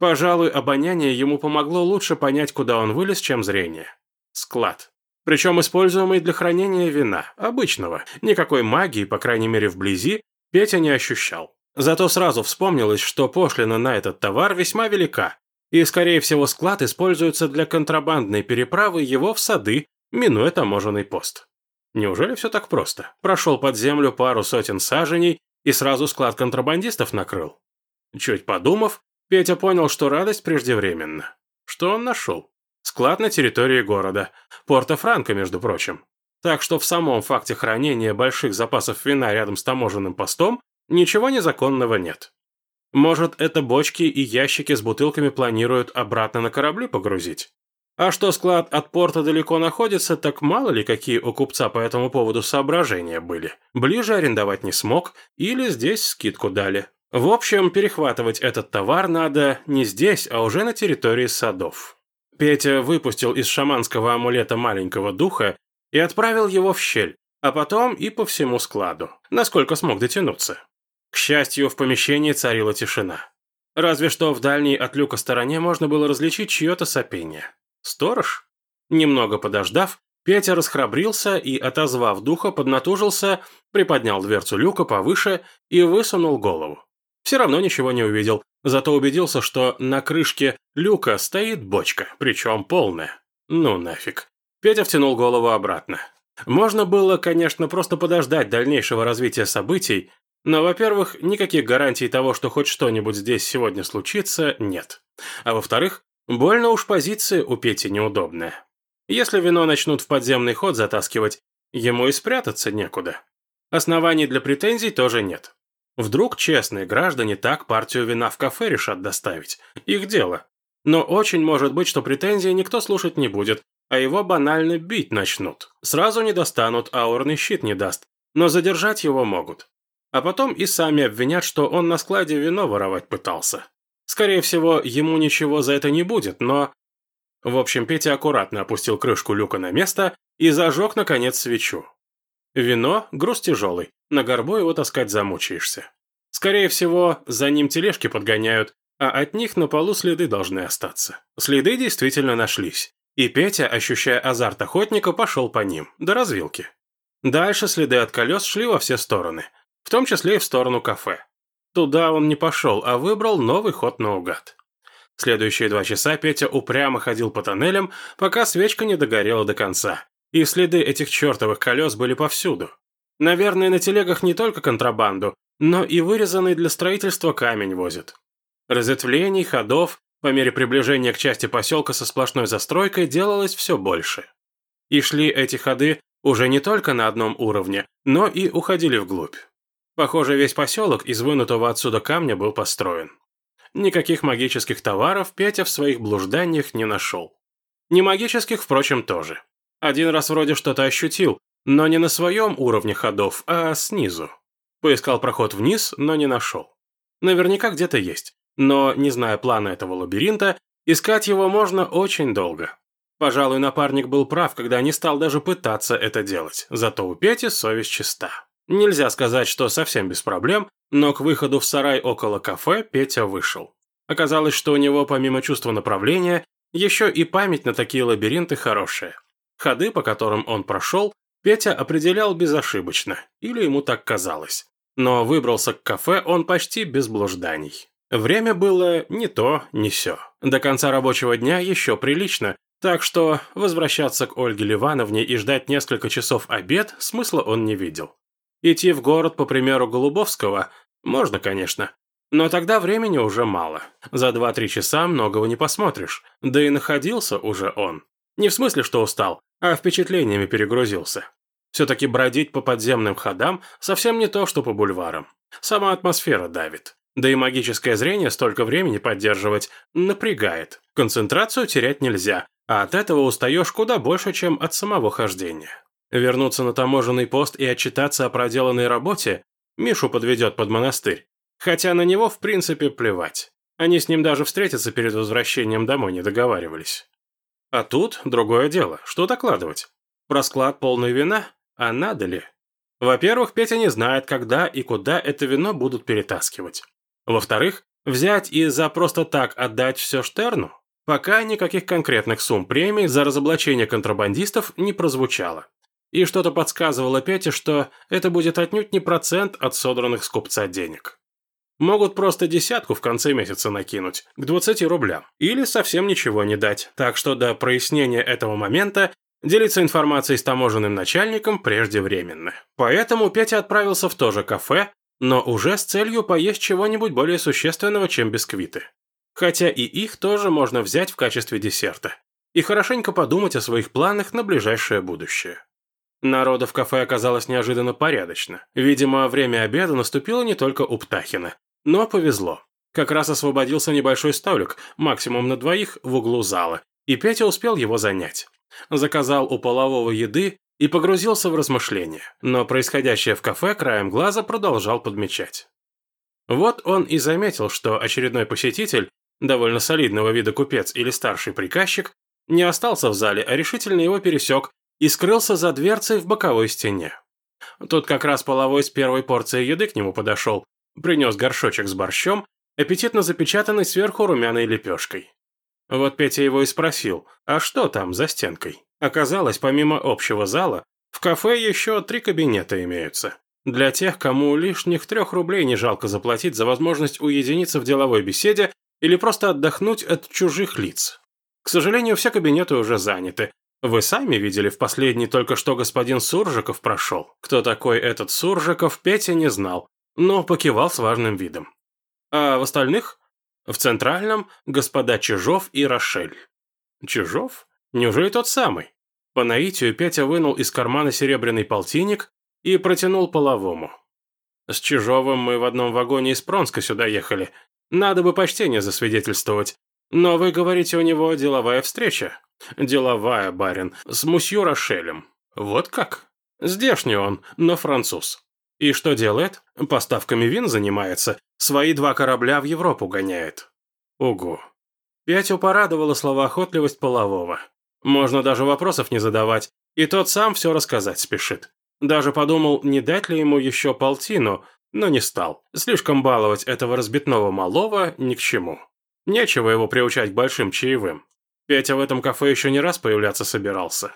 A: Пожалуй, обоняние ему помогло лучше понять, куда он вылез, чем зрение. Склад. Причем используемый для хранения вина, обычного. Никакой магии, по крайней мере вблизи, Петя не ощущал. Зато сразу вспомнилось, что пошлина на этот товар весьма велика, и, скорее всего, склад используется для контрабандной переправы его в сады, минуя таможенный пост. Неужели все так просто? Прошел под землю пару сотен саженей и сразу склад контрабандистов накрыл. Чуть подумав, Петя понял, что радость преждевременна. Что он нашел? Склад на территории города. Порто-Франко, между прочим. Так что в самом факте хранения больших запасов вина рядом с таможенным постом ничего незаконного нет. Может, это бочки и ящики с бутылками планируют обратно на корабли погрузить? А что склад от порта далеко находится, так мало ли какие у купца по этому поводу соображения были. Ближе арендовать не смог, или здесь скидку дали. В общем, перехватывать этот товар надо не здесь, а уже на территории садов. Петя выпустил из шаманского амулета маленького духа и отправил его в щель, а потом и по всему складу, насколько смог дотянуться. К счастью, в помещении царила тишина. Разве что в дальней от люка стороне можно было различить чье-то сопение. Сторож? Немного подождав, Петя расхрабрился и, отозвав духа, поднатужился, приподнял дверцу люка повыше и высунул голову. Все равно ничего не увидел, зато убедился, что на крышке люка стоит бочка, причем полная. Ну нафиг. Петя втянул голову обратно. Можно было, конечно, просто подождать дальнейшего развития событий, но, во-первых, никаких гарантий того, что хоть что-нибудь здесь сегодня случится, нет. А во-вторых, Больно уж позиция у Пети неудобная. Если вино начнут в подземный ход затаскивать, ему и спрятаться некуда. Оснований для претензий тоже нет. Вдруг честные граждане так партию вина в кафе решат доставить. Их дело. Но очень может быть, что претензии никто слушать не будет, а его банально бить начнут. Сразу не достанут, аурный щит не даст. Но задержать его могут. А потом и сами обвинят, что он на складе вино воровать пытался. Скорее всего, ему ничего за это не будет, но... В общем, Петя аккуратно опустил крышку люка на место и зажег, наконец, свечу. Вино – груз тяжелый, на горбу его таскать замучаешься. Скорее всего, за ним тележки подгоняют, а от них на полу следы должны остаться. Следы действительно нашлись, и Петя, ощущая азарт охотника, пошел по ним, до развилки. Дальше следы от колес шли во все стороны, в том числе и в сторону кафе. Туда он не пошел, а выбрал новый ход наугад. Следующие два часа Петя упрямо ходил по тоннелям, пока свечка не догорела до конца. И следы этих чертовых колес были повсюду. Наверное, на телегах не только контрабанду, но и вырезанный для строительства камень возят. Разветвлений, ходов, по мере приближения к части поселка со сплошной застройкой делалось все больше. И шли эти ходы уже не только на одном уровне, но и уходили вглубь. Похоже, весь поселок из вынутого отсюда камня был построен. Никаких магических товаров Петя в своих блужданиях не нашел. Не магических, впрочем, тоже. Один раз вроде что-то ощутил, но не на своем уровне ходов, а снизу. Поискал проход вниз, но не нашел. Наверняка где-то есть, но, не зная плана этого лабиринта, искать его можно очень долго. Пожалуй, напарник был прав, когда не стал даже пытаться это делать, зато у Пети совесть чиста. Нельзя сказать, что совсем без проблем, но к выходу в сарай около кафе Петя вышел. Оказалось, что у него помимо чувства направления, еще и память на такие лабиринты хорошая. Ходы, по которым он прошел, Петя определял безошибочно, или ему так казалось. Но выбрался к кафе он почти без блужданий. Время было не то, не сё. До конца рабочего дня еще прилично, так что возвращаться к Ольге Ливановне и ждать несколько часов обед смысла он не видел. Идти в город, по примеру Голубовского, можно, конечно. Но тогда времени уже мало. За 2-3 часа многого не посмотришь. Да и находился уже он. Не в смысле, что устал, а впечатлениями перегрузился. Все-таки бродить по подземным ходам совсем не то, что по бульварам. Сама атмосфера давит. Да и магическое зрение столько времени поддерживать напрягает. Концентрацию терять нельзя, а от этого устаешь куда больше, чем от самого хождения. Вернуться на таможенный пост и отчитаться о проделанной работе Мишу подведет под монастырь. Хотя на него, в принципе, плевать. Они с ним даже встретиться перед возвращением домой не договаривались. А тут другое дело. Что докладывать? Про склад полной вина? А надо ли? Во-первых, Петя не знает, когда и куда это вино будут перетаскивать. Во-вторых, взять и за просто так отдать все Штерну? Пока никаких конкретных сумм премий за разоблачение контрабандистов не прозвучало. И что-то подсказывало Пете, что это будет отнюдь не процент от содранных с купца денег. Могут просто десятку в конце месяца накинуть, к 20 рублям, или совсем ничего не дать, так что до прояснения этого момента делиться информацией с таможенным начальником преждевременно. Поэтому Петя отправился в то же кафе, но уже с целью поесть чего-нибудь более существенного, чем бисквиты. Хотя и их тоже можно взять в качестве десерта. и хорошенько подумать о своих планах на ближайшее будущее. Народа в кафе оказалось неожиданно порядочно. Видимо, время обеда наступило не только у Птахина. Но повезло. Как раз освободился небольшой столик, максимум на двоих, в углу зала, и Петя успел его занять. Заказал у полового еды и погрузился в размышления, но происходящее в кафе краем глаза продолжал подмечать. Вот он и заметил, что очередной посетитель, довольно солидного вида купец или старший приказчик, не остался в зале, а решительно его пересек и скрылся за дверцей в боковой стене. Тут как раз половой с первой порцией еды к нему подошел, принес горшочек с борщом, аппетитно запечатанный сверху румяной лепешкой. Вот Петя его и спросил, а что там за стенкой? Оказалось, помимо общего зала, в кафе еще три кабинета имеются. Для тех, кому лишних трех рублей не жалко заплатить за возможность уединиться в деловой беседе или просто отдохнуть от чужих лиц. К сожалению, все кабинеты уже заняты. Вы сами видели в последний только что господин Суржиков прошел. Кто такой этот Суржиков, Петя не знал, но покивал с важным видом. А в остальных? В центральном – господа Чижов и Рошель. Чижов? Неужели тот самый? По наитию Петя вынул из кармана серебряный полтинник и протянул половому. С Чижовым мы в одном вагоне из Пронска сюда ехали. Надо бы почтение засвидетельствовать. Но вы говорите, у него деловая встреча. Деловая, барин, с мусью Рошелем. Вот как? Здешний он, но француз. И что делает? Поставками вин занимается. Свои два корабля в Европу гоняет. Угу. Петю порадовала словоохотливость полового. Можно даже вопросов не задавать, и тот сам все рассказать спешит. Даже подумал, не дать ли ему еще полтину, но не стал. Слишком баловать этого разбитного малого ни к чему. Нечего его приучать большим чаевым. Петя в этом кафе еще не раз появляться собирался.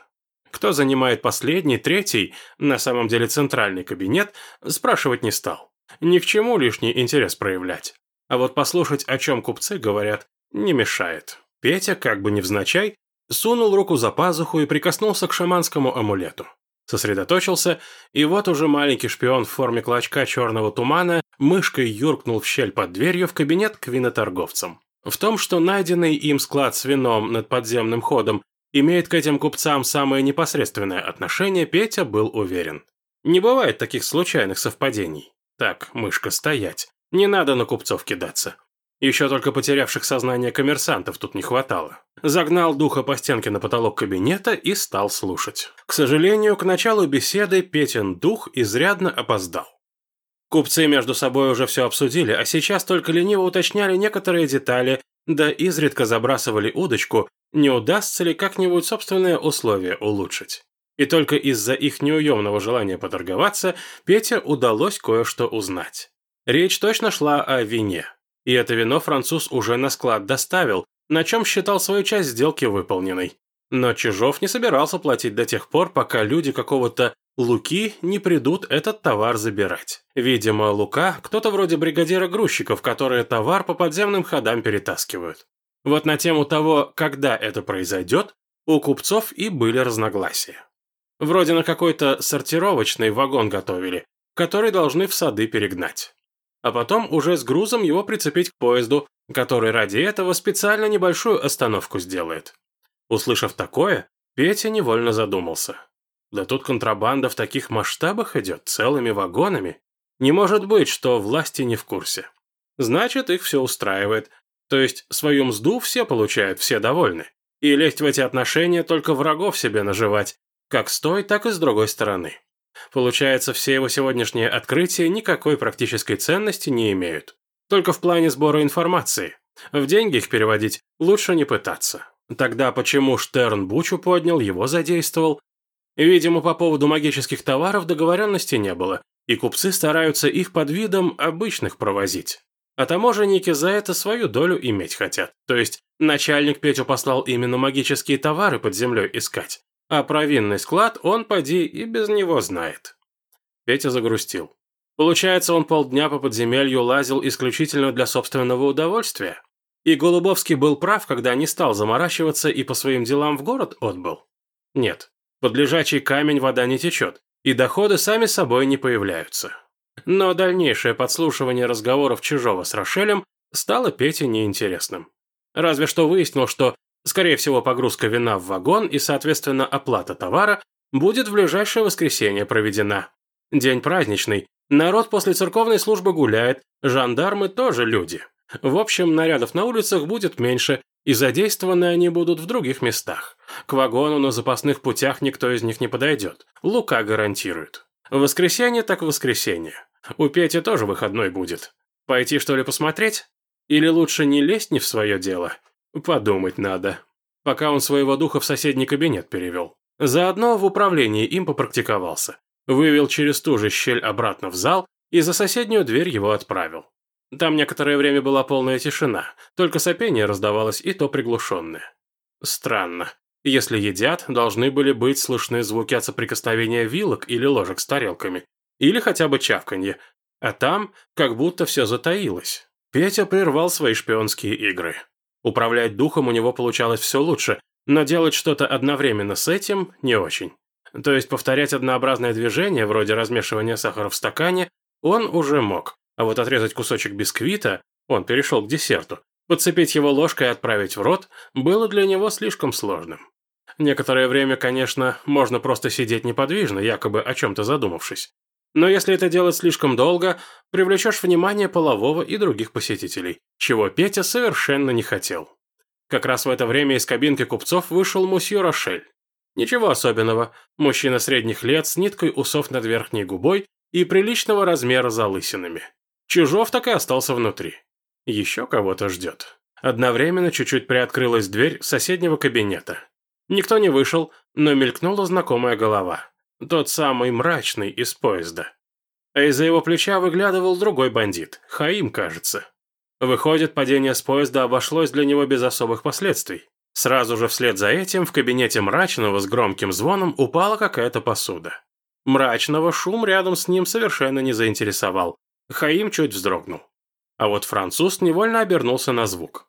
A: Кто занимает последний, третий, на самом деле центральный кабинет, спрашивать не стал. Ни к чему лишний интерес проявлять. А вот послушать, о чем купцы говорят, не мешает. Петя, как бы невзначай, сунул руку за пазуху и прикоснулся к шаманскому амулету сосредоточился, и вот уже маленький шпион в форме клочка черного тумана мышкой юркнул в щель под дверью в кабинет к виноторговцам. В том, что найденный им склад с вином над подземным ходом имеет к этим купцам самое непосредственное отношение, Петя был уверен. Не бывает таких случайных совпадений. Так, мышка, стоять. Не надо на купцов кидаться. Еще только потерявших сознание коммерсантов тут не хватало. Загнал духа по стенке на потолок кабинета и стал слушать. К сожалению, к началу беседы Петин дух изрядно опоздал. Купцы между собой уже все обсудили, а сейчас только лениво уточняли некоторые детали, да изредка забрасывали удочку, не удастся ли как-нибудь собственные условия улучшить. И только из-за их неуемного желания поторговаться Пете удалось кое-что узнать. Речь точно шла о вине. И это вино француз уже на склад доставил, на чем считал свою часть сделки выполненной. Но Чижов не собирался платить до тех пор, пока люди какого-то Луки не придут этот товар забирать. Видимо, Лука – кто-то вроде бригадира грузчиков, которые товар по подземным ходам перетаскивают. Вот на тему того, когда это произойдет, у купцов и были разногласия. Вроде на какой-то сортировочный вагон готовили, который должны в сады перегнать а потом уже с грузом его прицепить к поезду, который ради этого специально небольшую остановку сделает. Услышав такое, Петя невольно задумался. Да тут контрабанда в таких масштабах идет, целыми вагонами. Не может быть, что власти не в курсе. Значит, их все устраивает. То есть свою мзду все получают, все довольны. И лезть в эти отношения только врагов себе наживать, как с той, так и с другой стороны. Получается, все его сегодняшние открытия никакой практической ценности не имеют. Только в плане сбора информации. В деньги их переводить лучше не пытаться. Тогда почему Штерн бучу поднял, его задействовал? Видимо, по поводу магических товаров договоренности не было, и купцы стараются их под видом обычных провозить. А таможенники за это свою долю иметь хотят. То есть начальник Петю послал именно магические товары под землей искать. А провинный склад он, поди, и без него знает. Петя загрустил. Получается, он полдня по подземелью лазил исключительно для собственного удовольствия? И Голубовский был прав, когда не стал заморачиваться и по своим делам в город отбыл? Нет, под лежачий камень вода не течет, и доходы сами собой не появляются. Но дальнейшее подслушивание разговоров чужого с Рошелем стало Пете неинтересным. Разве что выяснил, что Скорее всего, погрузка вина в вагон и, соответственно, оплата товара будет в ближайшее воскресенье проведена. День праздничный, народ после церковной службы гуляет, жандармы тоже люди. В общем, нарядов на улицах будет меньше, и задействованы они будут в других местах. К вагону на запасных путях никто из них не подойдет. Лука гарантирует. Воскресенье так воскресенье. У Пети тоже выходной будет. Пойти что ли посмотреть? Или лучше не лезть не в свое дело? Подумать надо. Пока он своего духа в соседний кабинет перевел. Заодно в управлении им попрактиковался. Вывел через ту же щель обратно в зал и за соседнюю дверь его отправил. Там некоторое время была полная тишина, только сопение раздавалось и то приглушенное. Странно. Если едят, должны были быть слышны звуки от соприкосновения вилок или ложек с тарелками. Или хотя бы чавканье. А там как будто все затаилось. Петя прервал свои шпионские игры. Управлять духом у него получалось все лучше, но делать что-то одновременно с этим не очень. То есть повторять однообразное движение, вроде размешивания сахара в стакане, он уже мог. А вот отрезать кусочек бисквита, он перешел к десерту, подцепить его ложкой и отправить в рот, было для него слишком сложным. Некоторое время, конечно, можно просто сидеть неподвижно, якобы о чем-то задумавшись. Но если это делать слишком долго, привлечешь внимание полового и других посетителей, чего Петя совершенно не хотел. Как раз в это время из кабинки купцов вышел мусье Рошель. Ничего особенного, мужчина средних лет с ниткой усов над верхней губой и приличного размера залысинами. Чужов так и остался внутри. Еще кого-то ждет. Одновременно чуть-чуть приоткрылась дверь соседнего кабинета. Никто не вышел, но мелькнула знакомая голова. Тот самый мрачный из поезда. А из-за его плеча выглядывал другой бандит, Хаим, кажется. Выходит, падение с поезда обошлось для него без особых последствий. Сразу же вслед за этим в кабинете Мрачного с громким звоном упала какая-то посуда. Мрачного шум рядом с ним совершенно не заинтересовал. Хаим чуть вздрогнул. А вот француз невольно обернулся на звук.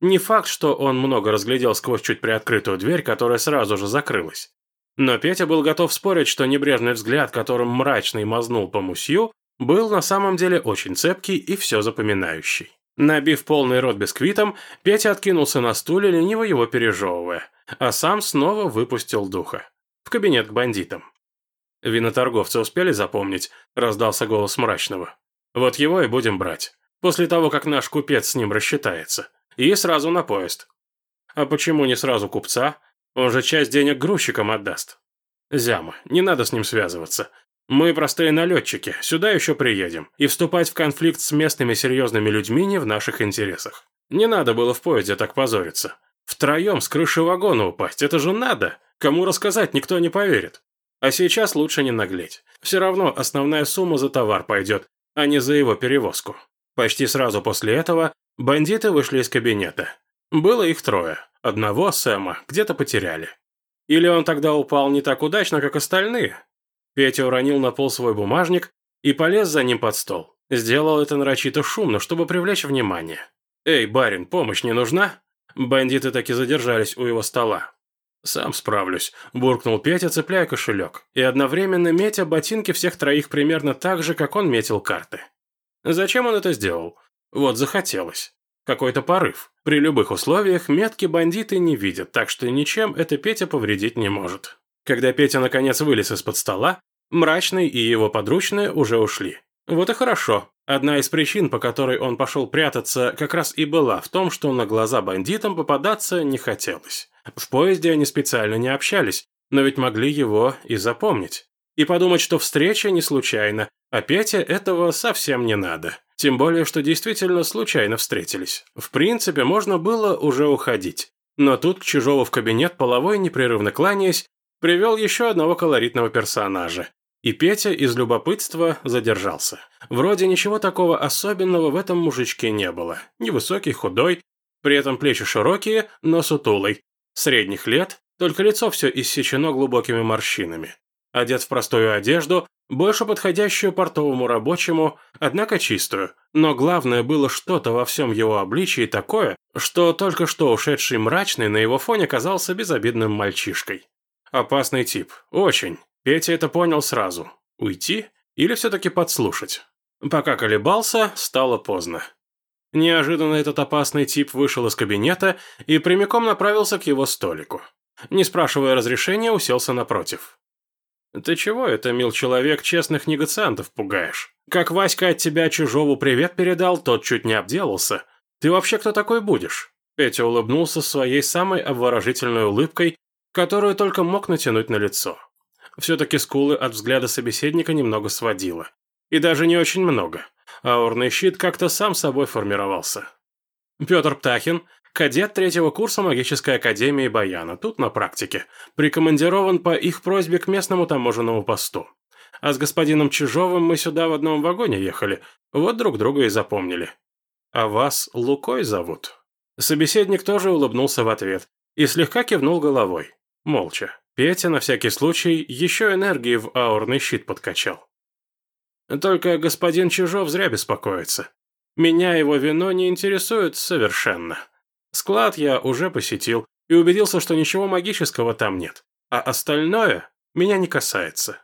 A: Не факт, что он много разглядел сквозь чуть приоткрытую дверь, которая сразу же закрылась. Но Петя был готов спорить, что небрежный взгляд, которым мрачный мазнул по мусью, был на самом деле очень цепкий и все запоминающий. Набив полный рот бисквитом, Петя откинулся на стуле, лениво его пережевывая, а сам снова выпустил духа. В кабинет к бандитам. «Виноторговцы успели запомнить?» – раздался голос мрачного. «Вот его и будем брать. После того, как наш купец с ним рассчитается. И сразу на поезд. А почему не сразу купца? Он же часть денег грузчикам отдаст. Зяма, не надо с ним связываться. Мы простые налетчики, сюда еще приедем. И вступать в конфликт с местными серьезными людьми не в наших интересах. Не надо было в поезде так позориться. Втроем с крыши вагона упасть, это же надо. Кому рассказать, никто не поверит. А сейчас лучше не наглеть. Все равно основная сумма за товар пойдет, а не за его перевозку. Почти сразу после этого Бандиты вышли из кабинета. Было их трое. Одного Сэма где-то потеряли. Или он тогда упал не так удачно, как остальные? Петя уронил на пол свой бумажник и полез за ним под стол. Сделал это нарочито шумно, чтобы привлечь внимание. «Эй, барин, помощь не нужна?» Бандиты таки задержались у его стола. «Сам справлюсь», – буркнул Петя, цепляя кошелек. И одновременно метя ботинки всех троих примерно так же, как он метил карты. Зачем он это сделал? Вот захотелось. Какой-то порыв. При любых условиях метки бандиты не видят, так что ничем это Петя повредить не может. Когда Петя наконец вылез из-под стола, Мрачный и его подручные уже ушли. Вот и хорошо. Одна из причин, по которой он пошел прятаться, как раз и была в том, что на глаза бандитам попадаться не хотелось. В поезде они специально не общались, но ведь могли его и запомнить. И подумать, что встреча не случайна, а Пете этого совсем не надо. Тем более, что действительно случайно встретились. В принципе, можно было уже уходить. Но тут к Чижову в кабинет половой, непрерывно кланяясь, привел еще одного колоритного персонажа. И Петя из любопытства задержался. Вроде ничего такого особенного в этом мужичке не было. Невысокий, худой, при этом плечи широкие, но сутулый. Средних лет, только лицо все иссечено глубокими морщинами. Одет в простую одежду, больше подходящую портовому рабочему, однако чистую. Но главное было что-то во всем его обличии такое, что только что ушедший мрачный на его фоне казался безобидным мальчишкой. Опасный тип. Очень. Петя это понял сразу. Уйти или все-таки подслушать? Пока колебался, стало поздно. Неожиданно этот опасный тип вышел из кабинета и прямиком направился к его столику. Не спрашивая разрешения, уселся напротив. «Ты чего это, мил человек, честных негациантов пугаешь? Как Васька от тебя чужого привет передал, тот чуть не обделался. Ты вообще кто такой будешь?» Петя улыбнулся своей самой обворожительной улыбкой, которую только мог натянуть на лицо. Все-таки скулы от взгляда собеседника немного сводило. И даже не очень много. Аурный щит как-то сам собой формировался. Петр Птахин, кадет третьего курса магической академии Баяна, тут на практике, прикомандирован по их просьбе к местному таможенному посту. А с господином Чижовым мы сюда в одном вагоне ехали, вот друг друга и запомнили. А вас Лукой зовут?» Собеседник тоже улыбнулся в ответ и слегка кивнул головой. Молча. Петя на всякий случай еще энергии в аурный щит подкачал. Только господин Чижов зря беспокоится. Меня его вино не интересует совершенно. Склад я уже посетил и убедился, что ничего магического там нет, а остальное меня не касается.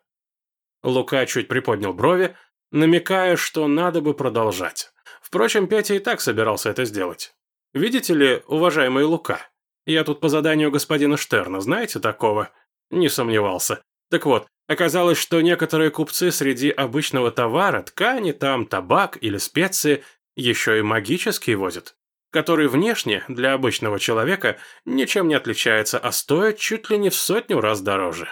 A: Лука чуть приподнял брови, намекая, что надо бы продолжать. Впрочем, Петя и так собирался это сделать. Видите ли, уважаемый Лука, я тут по заданию господина Штерна, знаете такого? Не сомневался. Так вот, оказалось, что некоторые купцы среди обычного товара, ткани там, табак или специи, еще и магические возят, который внешне для обычного человека ничем не отличается, а стоит чуть ли не в сотню раз дороже.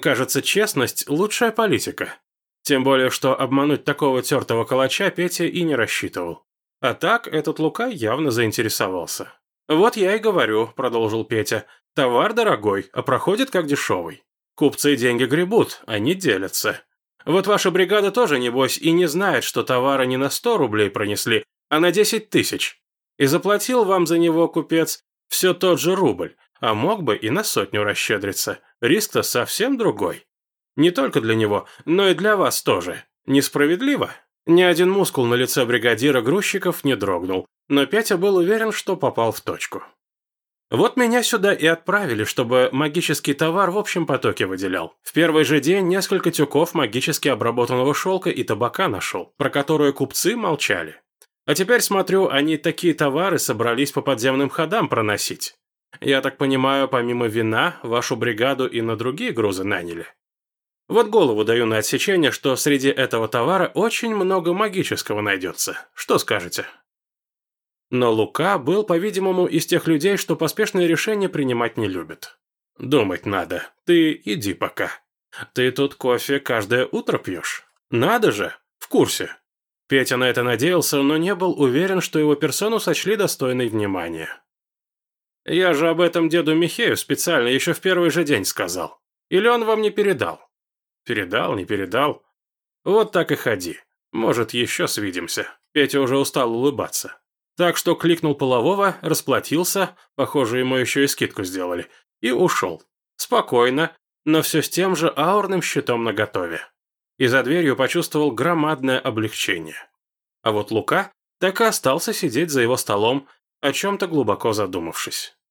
A: Кажется, честность – лучшая политика. Тем более, что обмануть такого тертого калача Петя и не рассчитывал. А так этот Лука явно заинтересовался. «Вот я и говорю», – продолжил Петя. «Товар дорогой, а проходит как дешевый. Купцы деньги гребут, они делятся. Вот ваша бригада тоже, небось, и не знает, что товара не на сто рублей пронесли, а на десять тысяч. И заплатил вам за него купец все тот же рубль, а мог бы и на сотню расщедриться. Риск-то совсем другой. Не только для него, но и для вас тоже. Несправедливо?» Ни один мускул на лице бригадира грузчиков не дрогнул, но Петя был уверен, что попал в точку. Вот меня сюда и отправили, чтобы магический товар в общем потоке выделял. В первый же день несколько тюков магически обработанного шелка и табака нашел, про которые купцы молчали. А теперь смотрю, они такие товары собрались по подземным ходам проносить. Я так понимаю, помимо вина, вашу бригаду и на другие грузы наняли. Вот голову даю на отсечение, что среди этого товара очень много магического найдется. Что скажете? Но Лука был, по-видимому, из тех людей, что поспешные решения принимать не любят. Думать надо. Ты иди пока. Ты тут кофе каждое утро пьешь? Надо же. В курсе. Петя на это надеялся, но не был уверен, что его персону сочли достойной внимания. Я же об этом деду Михею специально еще в первый же день сказал. Или он вам не передал? Передал, не передал. Вот так и ходи. Может, еще свидимся. Петя уже устал улыбаться. Так что кликнул полового, расплатился, похоже, ему еще и скидку сделали, и ушел. Спокойно, но все с тем же аурным щитом наготове. И за дверью почувствовал громадное облегчение. А вот Лука так и остался сидеть за его столом, о чем-то глубоко задумавшись.